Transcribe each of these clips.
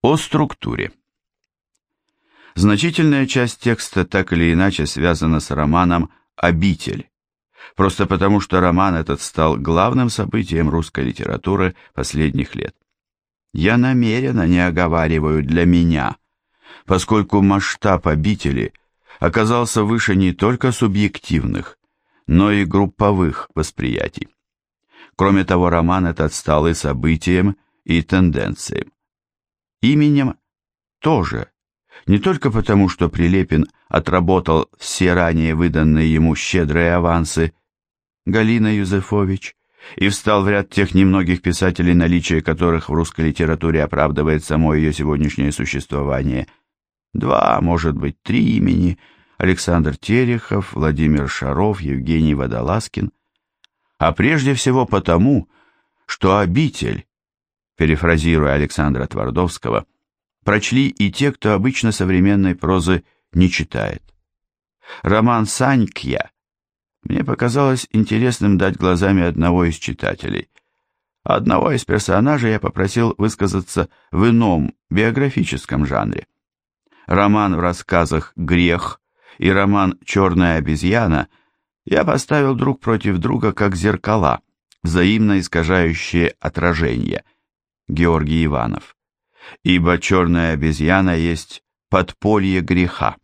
О структуре. Значительная часть текста так или иначе связана с романом «Обитель», просто потому что роман этот стал главным событием русской литературы последних лет. Я намеренно не оговариваю для меня, поскольку масштаб обители оказался выше не только субъективных, но и групповых восприятий. Кроме того, роман этот стал и событием, и тенденцией именем тоже, не только потому, что Прилепин отработал все ранее выданные ему щедрые авансы, Галина Юзефович, и встал в ряд тех немногих писателей, наличие которых в русской литературе оправдывает само ее сегодняшнее существование. Два, может быть, три имени – Александр Терехов, Владимир Шаров, Евгений Водолазкин. А прежде всего потому, что обитель перефразируя Александра Твардовского, прочли и те, кто обычно современной прозы не читает. Роман «Санькья» мне показалось интересным дать глазами одного из читателей. Одного из персонажей я попросил высказаться в ином, биографическом жанре. Роман в рассказах «Грех» и роман «Черная обезьяна» я поставил друг против друга как зеркала, взаимно искажающие отражения – Георгий Иванов. Ибо черная обезьяна есть подполье греха.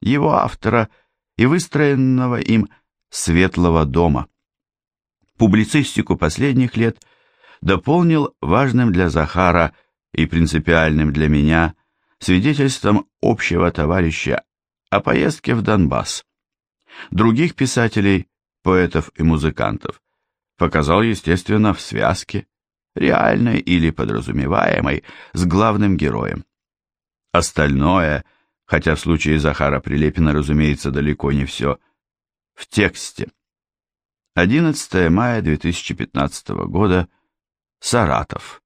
Его автора и выстроенного им светлого дома. Публицистику последних лет дополнил важным для Захара и принципиальным для меня свидетельством общего товарища о поездке в Донбасс. Других писателей, поэтов и музыкантов показал, естественно, в связке, реальной или подразумеваемой, с главным героем. Остальное, хотя в случае Захара Прилепина, разумеется, далеко не все, в тексте. 11 мая 2015 года, Саратов.